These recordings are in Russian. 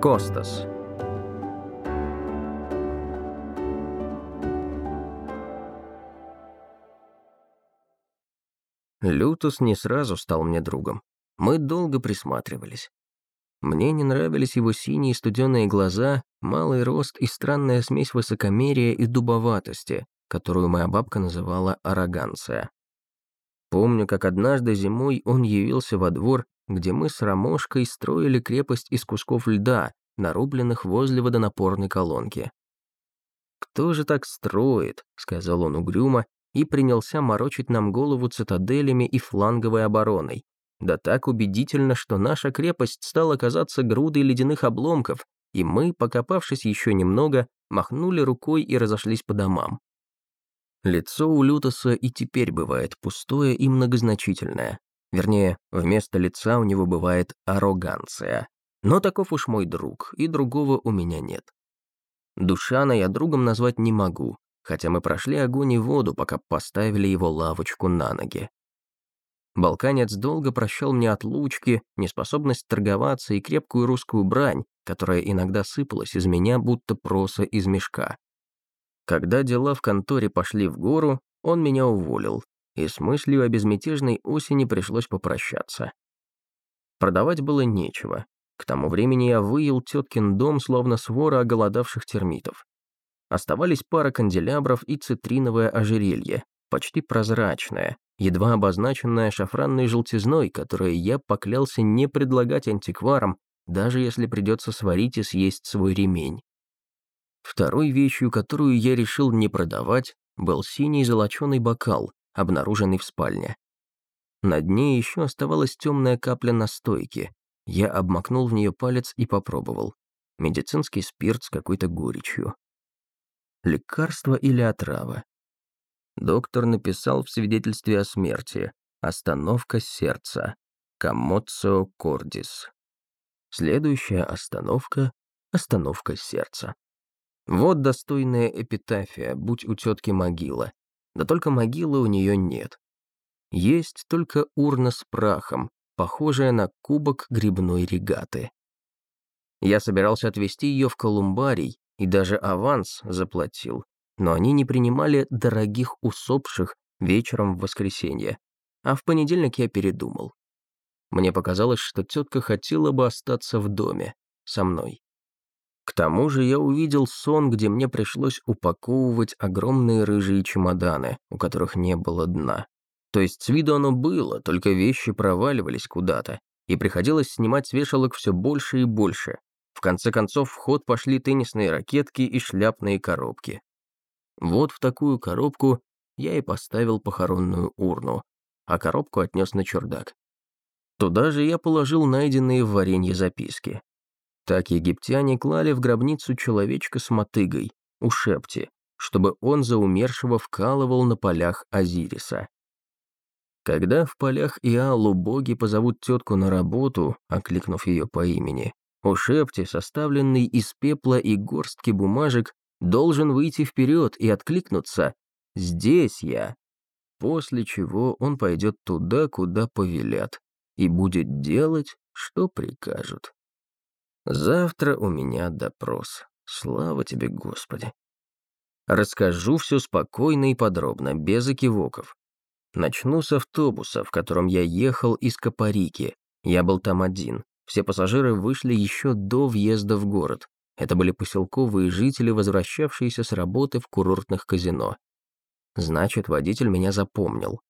Костас. Лютус не сразу стал мне другом. Мы долго присматривались. Мне не нравились его синие студеные глаза, малый рост и странная смесь высокомерия и дубоватости, которую моя бабка называла ароганция. Помню, как однажды зимой он явился во двор, где мы с Ромошкой строили крепость из кусков льда, нарубленных возле водонапорной колонки. «Кто же так строит?» — сказал он угрюмо и принялся морочить нам голову цитаделями и фланговой обороной. Да так убедительно, что наша крепость стала казаться грудой ледяных обломков, и мы, покопавшись еще немного, махнули рукой и разошлись по домам. Лицо у Лютоса и теперь бывает пустое и многозначительное. Вернее, вместо лица у него бывает арроганция. Но таков уж мой друг, и другого у меня нет. Душана я другом назвать не могу, хотя мы прошли огонь и воду, пока поставили его лавочку на ноги. Балканец долго прощал мне отлучки, неспособность торговаться и крепкую русскую брань, которая иногда сыпалась из меня, будто проса из мешка. Когда дела в конторе пошли в гору, он меня уволил, и с мыслью о безмятежной осени пришлось попрощаться. Продавать было нечего. К тому времени я выел теткин дом, словно свора оголодавших термитов. Оставались пара канделябров и цитриновое ожерелье, почти прозрачное, едва обозначенное шафранной желтизной, которое я поклялся не предлагать антикварам, даже если придется сварить и съесть свой ремень. Второй вещью, которую я решил не продавать, был синий золоченый бокал, обнаруженный в спальне. На дне еще оставалась темная капля настойки. Я обмакнул в нее палец и попробовал. Медицинский спирт с какой-то горечью. Лекарство или отрава? Доктор написал в свидетельстве о смерти «Остановка сердца. Коммоцио кордис». Следующая остановка – остановка сердца. Вот достойная эпитафия, будь у тетки могила. Да только могилы у нее нет. Есть только урна с прахом, похожая на кубок грибной регаты. Я собирался отвезти ее в колумбарий и даже аванс заплатил, но они не принимали дорогих усопших вечером в воскресенье, а в понедельник я передумал. Мне показалось, что тетка хотела бы остаться в доме со мной. К тому же я увидел сон, где мне пришлось упаковывать огромные рыжие чемоданы, у которых не было дна. То есть с виду оно было, только вещи проваливались куда-то, и приходилось снимать с вешалок все больше и больше. В конце концов в ход пошли теннисные ракетки и шляпные коробки. Вот в такую коробку я и поставил похоронную урну, а коробку отнес на чердак. Туда же я положил найденные в варенье записки. Так египтяне клали в гробницу человечка с мотыгой, у Шепти, чтобы он за умершего вкалывал на полях Азириса. Когда в полях Иалу боги позовут тетку на работу, окликнув ее по имени, у Шепти, составленный из пепла и горстки бумажек, должен выйти вперед и откликнуться «Здесь я», после чего он пойдет туда, куда повелят, и будет делать, что прикажут. Завтра у меня допрос. Слава тебе, Господи. Расскажу все спокойно и подробно, без экивоков. Начну с автобуса, в котором я ехал из Капарики. Я был там один. Все пассажиры вышли еще до въезда в город. Это были поселковые жители, возвращавшиеся с работы в курортных казино. Значит, водитель меня запомнил.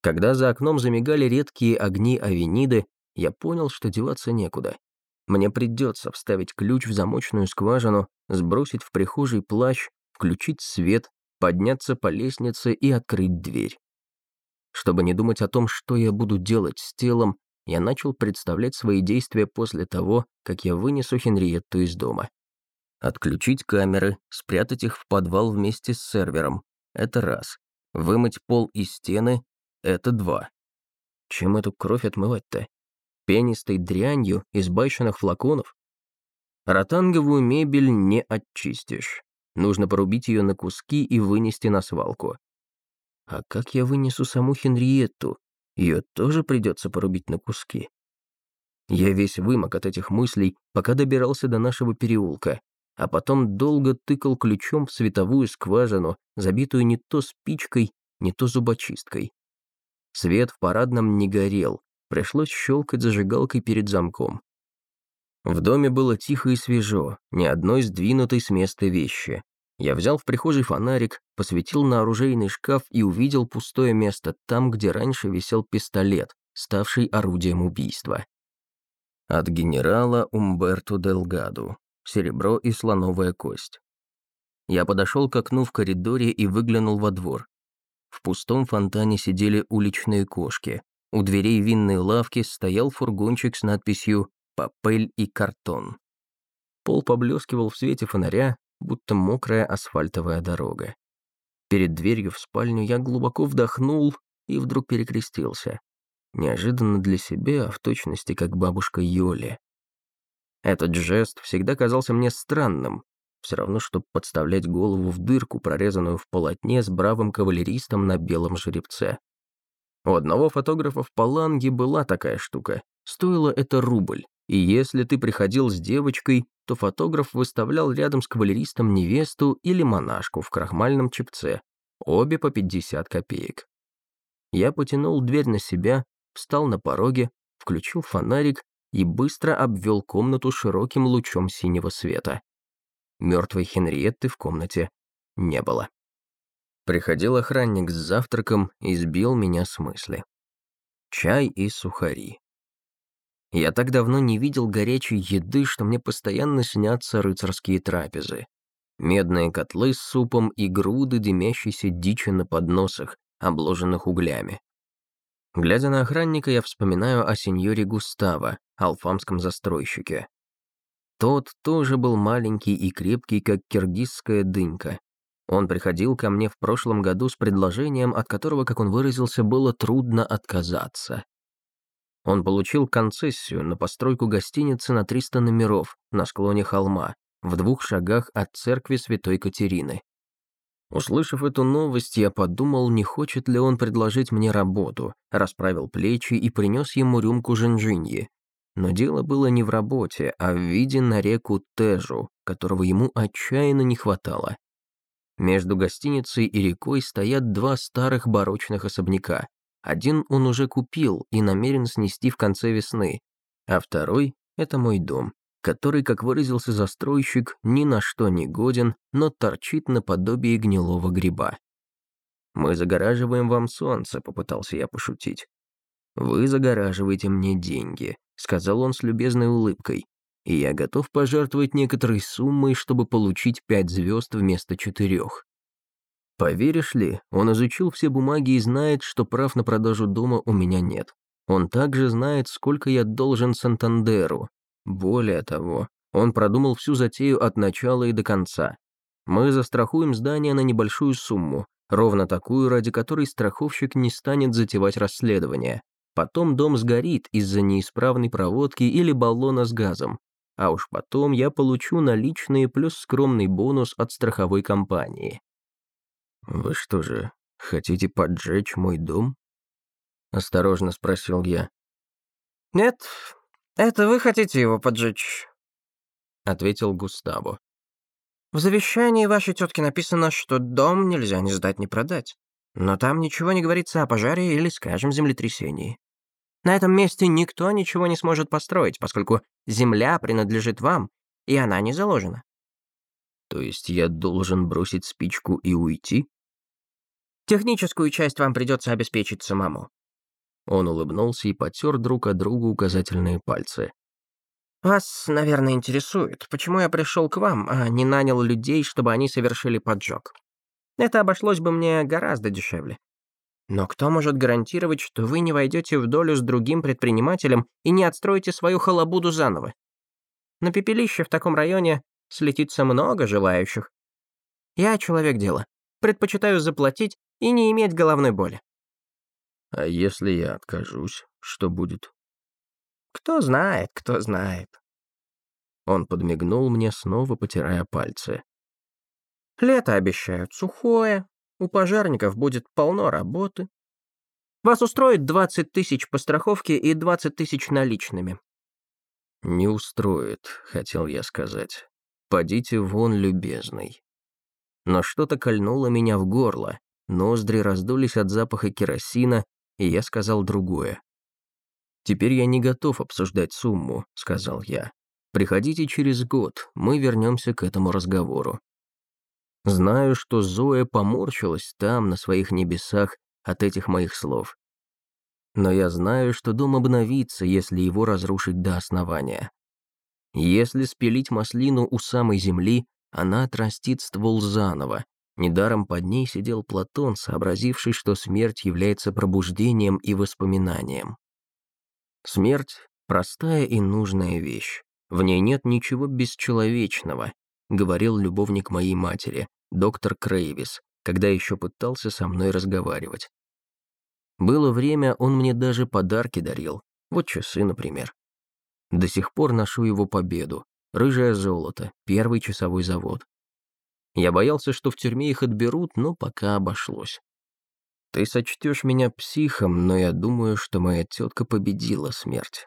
Когда за окном замигали редкие огни авениды, я понял, что деваться некуда. Мне придется вставить ключ в замочную скважину, сбросить в прихожей плащ, включить свет, подняться по лестнице и открыть дверь. Чтобы не думать о том, что я буду делать с телом, я начал представлять свои действия после того, как я вынесу Хенриетту из дома. Отключить камеры, спрятать их в подвал вместе с сервером — это раз. Вымыть пол и стены — это два. Чем эту кровь отмывать-то? Пенистой дрянью из баченных флаконов. Ротанговую мебель не очистишь. Нужно порубить ее на куски и вынести на свалку. А как я вынесу саму Хенриетту? Ее тоже придется порубить на куски. Я весь вымок от этих мыслей, пока добирался до нашего переулка, а потом долго тыкал ключом в световую скважину, забитую не то спичкой, не то зубочисткой. Свет в парадном не горел, пришлось щелкать зажигалкой перед замком. В доме было тихо и свежо, ни одной сдвинутой с места вещи. Я взял в прихожей фонарик, посветил на оружейный шкаф и увидел пустое место там, где раньше висел пистолет, ставший орудием убийства. От генерала Умберто Делгаду. Серебро и слоновая кость. Я подошел к окну в коридоре и выглянул во двор. В пустом фонтане сидели уличные кошки. У дверей винной лавки стоял фургончик с надписью «Папель и картон». Пол поблескивал в свете фонаря, будто мокрая асфальтовая дорога. Перед дверью в спальню я глубоко вдохнул и вдруг перекрестился. Неожиданно для себя, а в точности как бабушка Йоли. Этот жест всегда казался мне странным, все равно, что подставлять голову в дырку, прорезанную в полотне с бравым кавалеристом на белом жеребце. У одного фотографа в Паланге была такая штука. Стоило это рубль. И если ты приходил с девочкой, то фотограф выставлял рядом с кавалеристом невесту или монашку в крахмальном чепце, обе по 50 копеек. Я потянул дверь на себя, встал на пороге, включил фонарик и быстро обвел комнату широким лучом синего света. Мертвой Хенриетты в комнате не было. Приходил охранник с завтраком и сбил меня с мысли. Чай и сухари. Я так давно не видел горячей еды, что мне постоянно снятся рыцарские трапезы. Медные котлы с супом и груды дымящейся дичи на подносах, обложенных углями. Глядя на охранника, я вспоминаю о сеньоре Густаво, алфамском застройщике. Тот тоже был маленький и крепкий, как киргизская дынька. Он приходил ко мне в прошлом году с предложением, от которого, как он выразился, было трудно отказаться. Он получил концессию на постройку гостиницы на 300 номеров на склоне холма, в двух шагах от церкви Святой Катерины. Услышав эту новость, я подумал, не хочет ли он предложить мне работу, расправил плечи и принес ему рюмку женжиньи. Но дело было не в работе, а в виде на реку Тежу, которого ему отчаянно не хватало. Между гостиницей и рекой стоят два старых барочных особняка, один он уже купил и намерен снести в конце весны, а второй — это мой дом, который, как выразился застройщик, ни на что не годен, но торчит наподобие гнилого гриба. «Мы загораживаем вам солнце», — попытался я пошутить. «Вы загораживаете мне деньги», — сказал он с любезной улыбкой. «И я готов пожертвовать некоторой суммой, чтобы получить пять звезд вместо четырех. Поверишь ли, он изучил все бумаги и знает, что прав на продажу дома у меня нет. Он также знает, сколько я должен Сантандеру. Более того, он продумал всю затею от начала и до конца. Мы застрахуем здание на небольшую сумму, ровно такую, ради которой страховщик не станет затевать расследование. Потом дом сгорит из-за неисправной проводки или баллона с газом. А уж потом я получу наличные плюс скромный бонус от страховой компании. «Вы что же, хотите поджечь мой дом?» Осторожно спросил я. «Нет, это вы хотите его поджечь», — ответил Густаво. «В завещании вашей тетки написано, что дом нельзя ни сдать, ни продать. Но там ничего не говорится о пожаре или, скажем, землетрясении. На этом месте никто ничего не сможет построить, поскольку земля принадлежит вам, и она не заложена. То есть я должен бросить спичку и уйти? Техническую часть вам придется обеспечить самому. Он улыбнулся и потер друг от друга указательные пальцы. «Вас, наверное, интересует, почему я пришел к вам, а не нанял людей, чтобы они совершили поджог. Это обошлось бы мне гораздо дешевле. Но кто может гарантировать, что вы не войдете в долю с другим предпринимателем и не отстроите свою халабуду заново? На пепелище в таком районе слетится много желающих. Я человек дела. Предпочитаю заплатить и не иметь головной боли. А если я откажусь, что будет? Кто знает, кто знает. Он подмигнул мне, снова потирая пальцы. Лето обещают сухое, у пожарников будет полно работы. Вас устроит 20 тысяч по страховке и 20 тысяч наличными. «Не устроит», — хотел я сказать. «Подите вон, любезный». Но что-то кольнуло меня в горло, ноздри раздулись от запаха керосина, и я сказал другое. «Теперь я не готов обсуждать сумму», — сказал я. «Приходите через год, мы вернемся к этому разговору». Знаю, что Зоя поморщилась там, на своих небесах, от этих моих слов. Но я знаю, что дом обновится, если его разрушить до основания. Если спилить маслину у самой земли, она отрастит ствол заново. Недаром под ней сидел Платон, сообразивший, что смерть является пробуждением и воспоминанием. Смерть — простая и нужная вещь. В ней нет ничего бесчеловечного, говорил любовник моей матери, доктор Крейвис, когда еще пытался со мной разговаривать. Было время, он мне даже подарки дарил, вот часы, например. До сих пор ношу его победу, рыжее золото, первый часовой завод. Я боялся, что в тюрьме их отберут, но пока обошлось. Ты сочтешь меня психом, но я думаю, что моя тетка победила смерть.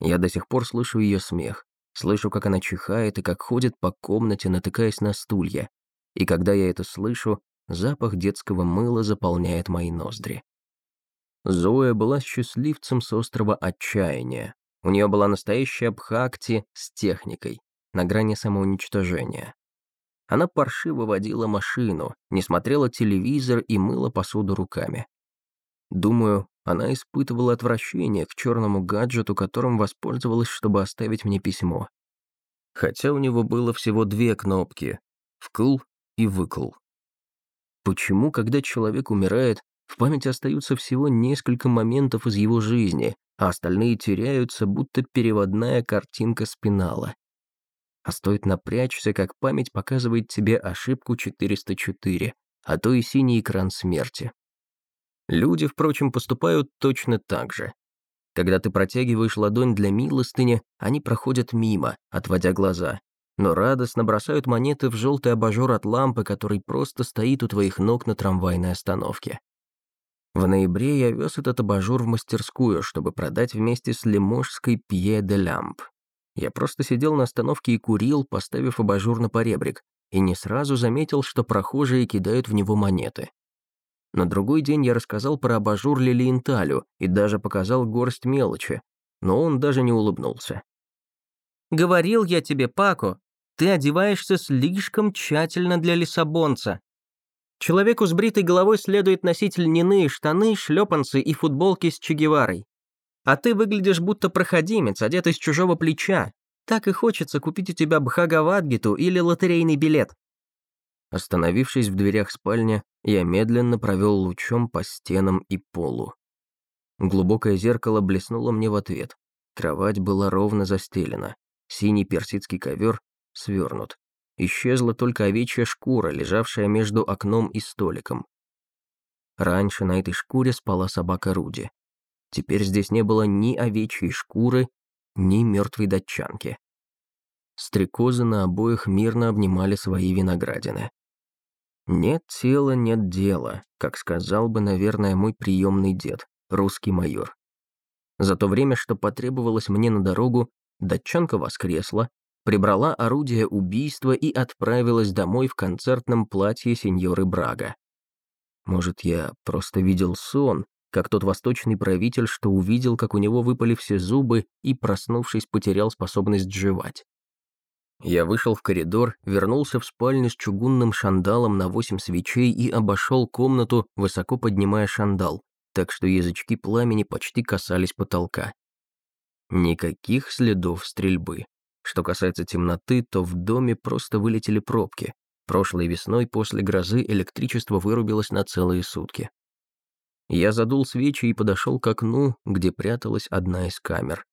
Я до сих пор слышу ее смех, слышу, как она чихает и как ходит по комнате, натыкаясь на стулья. И когда я это слышу, запах детского мыла заполняет мои ноздри. Зоя была счастливцем с острова Отчаяния. У нее была настоящая бхакти с техникой, на грани самоуничтожения. Она паршиво водила машину, не смотрела телевизор и мыла посуду руками. Думаю, она испытывала отвращение к черному гаджету, которым воспользовалась, чтобы оставить мне письмо. Хотя у него было всего две кнопки — «вкл» и «выкл». Почему, когда человек умирает, в памяти остаются всего несколько моментов из его жизни, а остальные теряются, будто переводная картинка спинала? А стоит напрячься, как память показывает тебе ошибку 404, а то и синий экран смерти. Люди, впрочем, поступают точно так же. Когда ты протягиваешь ладонь для милостыни, они проходят мимо, отводя глаза, но радостно бросают монеты в желтый абажур от лампы, который просто стоит у твоих ног на трамвайной остановке. В ноябре я вез этот абажур в мастерскую, чтобы продать вместе с лиможской Пье де Лямп. Я просто сидел на остановке и курил, поставив абажур на поребрик, и не сразу заметил, что прохожие кидают в него монеты. На другой день я рассказал про абажур Лилиенталю и даже показал горсть мелочи, но он даже не улыбнулся. «Говорил я тебе, Пако, ты одеваешься слишком тщательно для лиссабонца. Человеку с бритой головой следует носить льняные штаны, шлепанцы и футболки с Че а ты выглядишь будто проходимец, одетый с чужого плеча. Так и хочется купить у тебя Бхагавадгиту или лотерейный билет». Остановившись в дверях спальни, я медленно провел лучом по стенам и полу. Глубокое зеркало блеснуло мне в ответ. Кровать была ровно застелена. Синий персидский ковер свернут. Исчезла только овечья шкура, лежавшая между окном и столиком. Раньше на этой шкуре спала собака Руди. Теперь здесь не было ни овечьей шкуры, ни мертвой датчанки. Стрекозы на обоих мирно обнимали свои виноградины. «Нет тела, нет дела», как сказал бы, наверное, мой приемный дед, русский майор. За то время, что потребовалось мне на дорогу, датчанка воскресла, прибрала орудие убийства и отправилась домой в концертном платье сеньоры Брага. Может, я просто видел сон, как тот восточный правитель, что увидел, как у него выпали все зубы и, проснувшись, потерял способность жевать. Я вышел в коридор, вернулся в спальню с чугунным шандалом на восемь свечей и обошел комнату, высоко поднимая шандал, так что язычки пламени почти касались потолка. Никаких следов стрельбы. Что касается темноты, то в доме просто вылетели пробки. Прошлой весной после грозы электричество вырубилось на целые сутки. Я задул свечи и подошел к окну, где пряталась одна из камер.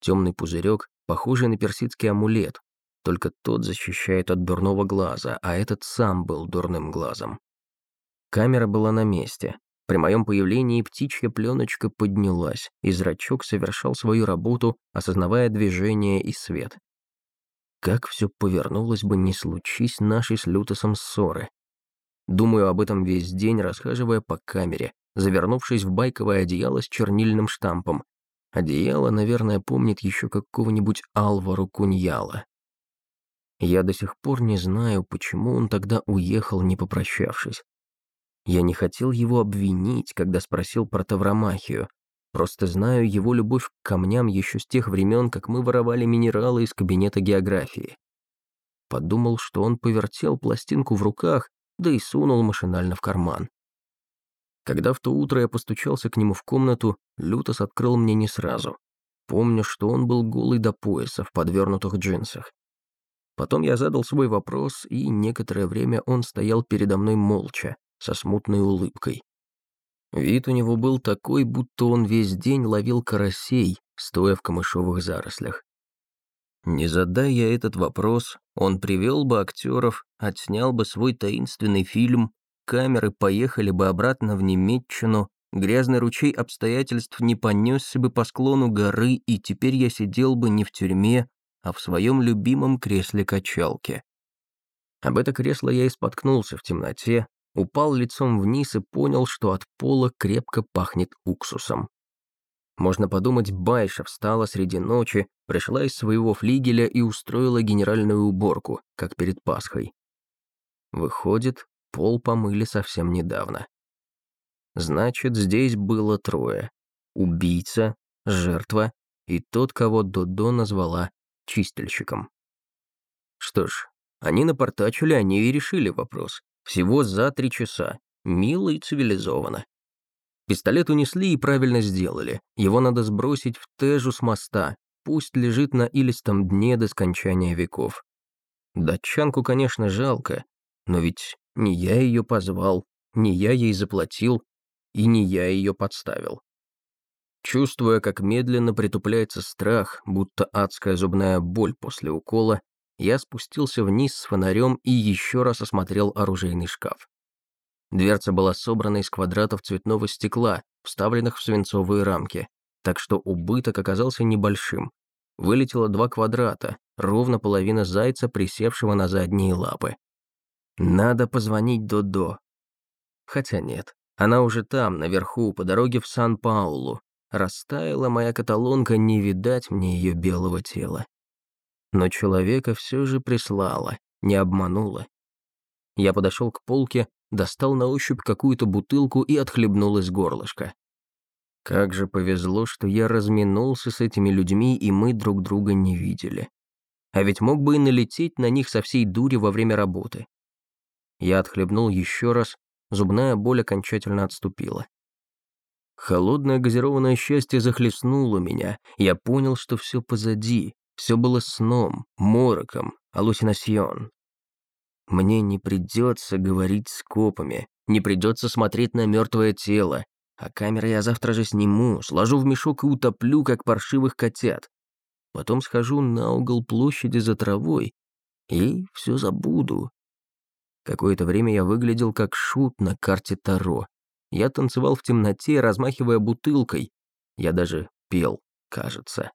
Темный пузырек, похожий на персидский амулет, только тот защищает от дурного глаза, а этот сам был дурным глазом. Камера была на месте. При моем появлении птичья пленочка поднялась, и зрачок совершал свою работу, осознавая движение и свет. Как все повернулось бы, не случись нашей с Лютосом ссоры. Думаю об этом весь день, расхаживая по камере, завернувшись в байковое одеяло с чернильным штампом. Одеяло, наверное, помнит еще какого-нибудь Алвару Куньяла. Я до сих пор не знаю, почему он тогда уехал, не попрощавшись. Я не хотел его обвинить, когда спросил про Тавромахию. Просто знаю его любовь к камням еще с тех времен, как мы воровали минералы из кабинета географии. Подумал, что он повертел пластинку в руках, да и сунул машинально в карман. Когда в то утро я постучался к нему в комнату, Лютос открыл мне не сразу. Помню, что он был голый до пояса в подвернутых джинсах. Потом я задал свой вопрос, и некоторое время он стоял передо мной молча, со смутной улыбкой. Вид у него был такой, будто он весь день ловил карасей, стоя в камышовых зарослях. Не задая я этот вопрос, он привел бы актеров, отснял бы свой таинственный фильм, камеры поехали бы обратно в Немеччину, грязный ручей обстоятельств не понесся бы по склону горы, и теперь я сидел бы не в тюрьме, а в своем любимом кресле-качалке. Об это кресло я и споткнулся в темноте, упал лицом вниз и понял, что от пола крепко пахнет уксусом. Можно подумать, Байша встала среди ночи, пришла из своего флигеля и устроила генеральную уборку, как перед Пасхой. Выходит, пол помыли совсем недавно. Значит, здесь было трое. Убийца, жертва и тот, кого Додо назвала чистильщиком. Что ж, они напортачили, они и решили вопрос. Всего за три часа. Мило и цивилизованно. Пистолет унесли и правильно сделали. Его надо сбросить в Тежу с моста. Пусть лежит на илистом дне до скончания веков. Датчанку, конечно, жалко, но ведь не я ее позвал, не я ей заплатил, и не я ее подставил. Чувствуя, как медленно притупляется страх, будто адская зубная боль после укола, я спустился вниз с фонарем и еще раз осмотрел оружейный шкаф. Дверца была собрана из квадратов цветного стекла, вставленных в свинцовые рамки, так что убыток оказался небольшим. Вылетело два квадрата, ровно половина зайца, присевшего на задние лапы. Надо позвонить Додо. Хотя нет, она уже там, наверху, по дороге в Сан-Паулу. Растаяла моя каталонка, не видать мне ее белого тела. Но человека все же прислала, не обманула. Я подошел к полке, достал на ощупь какую-то бутылку и отхлебнул из горлышка. Как же повезло, что я разминулся с этими людьми, и мы друг друга не видели. А ведь мог бы и налететь на них со всей дури во время работы. Я отхлебнул еще раз, зубная боль окончательно отступила. Холодное газированное счастье захлестнуло меня, я понял, что все позади, все было сном, мороком, аллюсинасьон. Мне не придется говорить с копами, не придется смотреть на мертвое тело, а камеры я завтра же сниму, сложу в мешок и утоплю, как паршивых котят. Потом схожу на угол площади за травой и все забуду. Какое-то время я выглядел как шут на карте Таро. Я танцевал в темноте, размахивая бутылкой. Я даже пел, кажется.